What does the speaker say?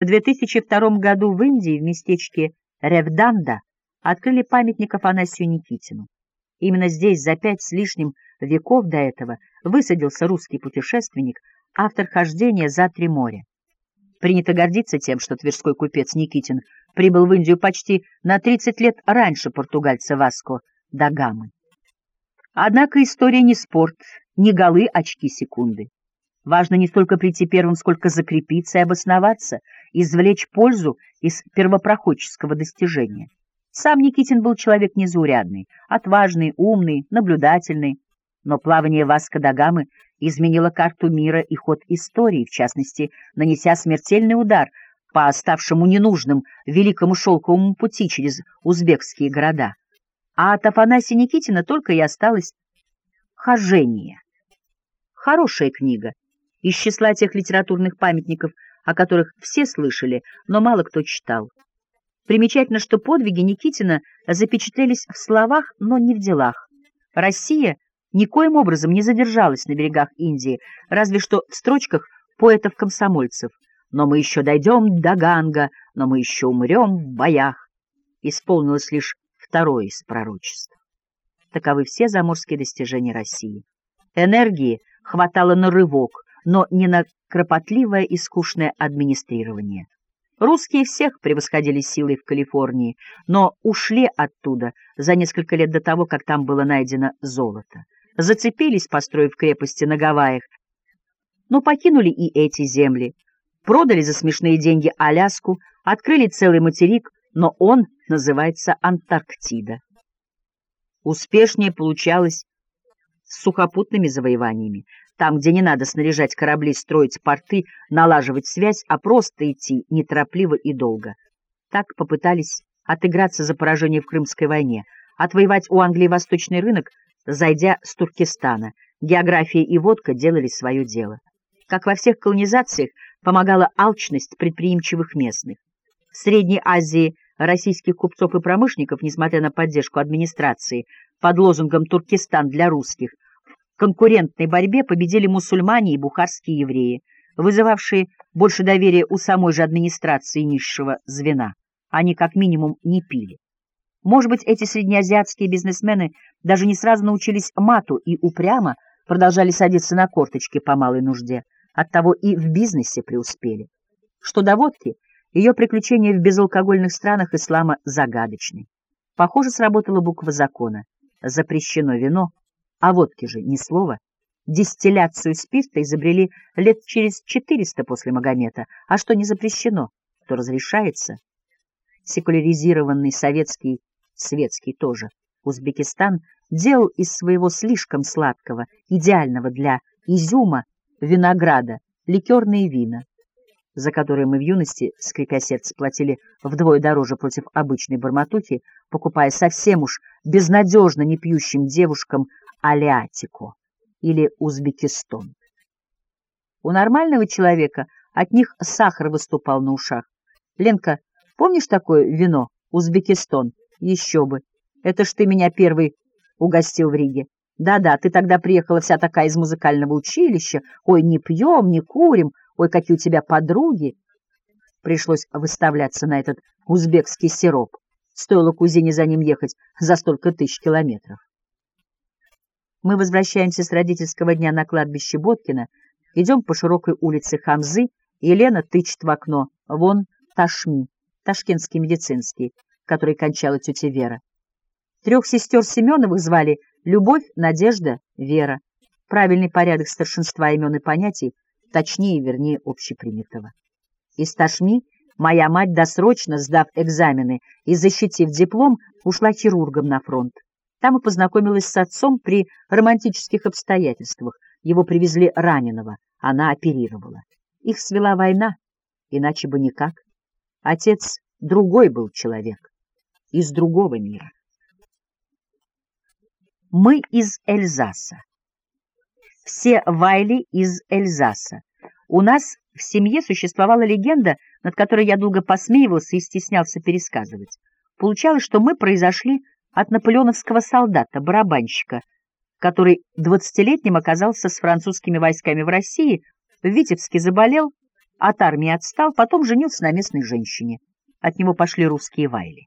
В 2002 году в Индии в местечке Ревданда открыли памятник Афанасию Никитину. Именно здесь за пять с лишним веков до этого высадился русский путешественник, автор хождения за три моря. Принято гордиться тем, что тверской купец Никитин прибыл в Индию почти на 30 лет раньше португальца Васко да Гамы. Однако история не спорт, не голы, очки секунды. Важно не столько прийти первым, сколько закрепиться и обосноваться, извлечь пользу из первопроходческого достижения. Сам Никитин был человек незаурядный, отважный, умный, наблюдательный, но плавание Васко да Гамы изменило карту мира и ход истории, в частности, нанеся смертельный удар по оставшему ненужным великому шелковому пути через узбекские города. А от Афанасия Никитина только и осталось «Хожение». Хорошая книга, из числа тех литературных памятников, о которых все слышали, но мало кто читал. Примечательно, что подвиги Никитина запечатлелись в словах, но не в делах. Россия никоим образом не задержалась на берегах Индии, разве что в строчках поэтов-комсомольцев. «Но мы еще дойдем до Ганга, но мы еще умрем в боях». Исполнилось лишь второе из пророчеств. Таковы все заморские достижения России. Энергии хватало на рывок, но не на кропотливое и скучное администрирование. Русские всех превосходили силой в Калифорнии, но ушли оттуда за несколько лет до того, как там было найдено золото. Зацепились, построив крепости на Гавайях, но покинули и эти земли. Продали за смешные деньги Аляску, открыли целый материк, но он называется Антарктида. Успешнее получалось с сухопутными завоеваниями, там, где не надо снаряжать корабли, строить порты, налаживать связь, а просто идти неторопливо и долго. Так попытались отыграться за поражение в Крымской войне, отвоевать у Англии восточный рынок, зайдя с Туркестана. География и водка делали свое дело. Как во всех колонизациях, помогала алчность предприимчивых местных. В Средней Азии российских купцов и промышленников, несмотря на поддержку администрации, под лозунгом «Туркестан для русских», конкурентной борьбе победили мусульмане и бухарские евреи, вызывавшие больше доверия у самой же администрации низшего звена. Они как минимум не пили. Может быть, эти среднеазиатские бизнесмены даже не сразу научились мату и упрямо продолжали садиться на корточки по малой нужде, оттого и в бизнесе преуспели. Что до водки, ее приключения в безалкогольных странах ислама загадочны. Похоже, сработала буква закона. Запрещено вино, а водки же ни слова. Дистилляцию спирта изобрели лет через 400 после Магомета. А что не запрещено, то разрешается. Секуляризированный советский, светский тоже, Узбекистан делал из своего слишком сладкого, идеального для изюма, винограда, ликерные вина, за которые мы в юности, скрипя сердце, платили вдвое дороже против обычной барматухи, покупая совсем уж безнадежно непьющим девушкам Алиатико или Узбекистан. У нормального человека от них сахар выступал на ушах. Ленка, помнишь такое вино? Узбекистан. Еще бы. Это ж ты меня первый угостил в Риге. Да-да, ты тогда приехала вся такая из музыкального училища. Ой, не пьем, не курим. Ой, какие у тебя подруги. Пришлось выставляться на этот узбекский сироп. Стоило кузине за ним ехать за столько тысяч километров. Мы возвращаемся с родительского дня на кладбище Боткина, идем по широкой улице Хамзы, и Елена тычет в окно. Вон Ташми, ташкентский медицинский, который кончала тетя Вера. Трех сестер Семеновых звали Любовь, Надежда, Вера. Правильный порядок старшинства имен и понятий, точнее, вернее, общепринятого. Из Ташми моя мать, досрочно сдав экзамены и защитив диплом, ушла хирургом на фронт. Там и познакомилась с отцом при романтических обстоятельствах. Его привезли раненого, она оперировала. Их свела война, иначе бы никак. Отец другой был человек, из другого мира. Мы из Эльзаса. Все Вайли из Эльзаса. У нас в семье существовала легенда, над которой я долго посмеивался и стеснялся пересказывать. Получалось, что мы произошли от наполеоновского солдата, барабанщика, который двадцатилетним оказался с французскими войсками в России, в Витебске заболел, от армии отстал, потом женился на местной женщине. От него пошли русские вайли.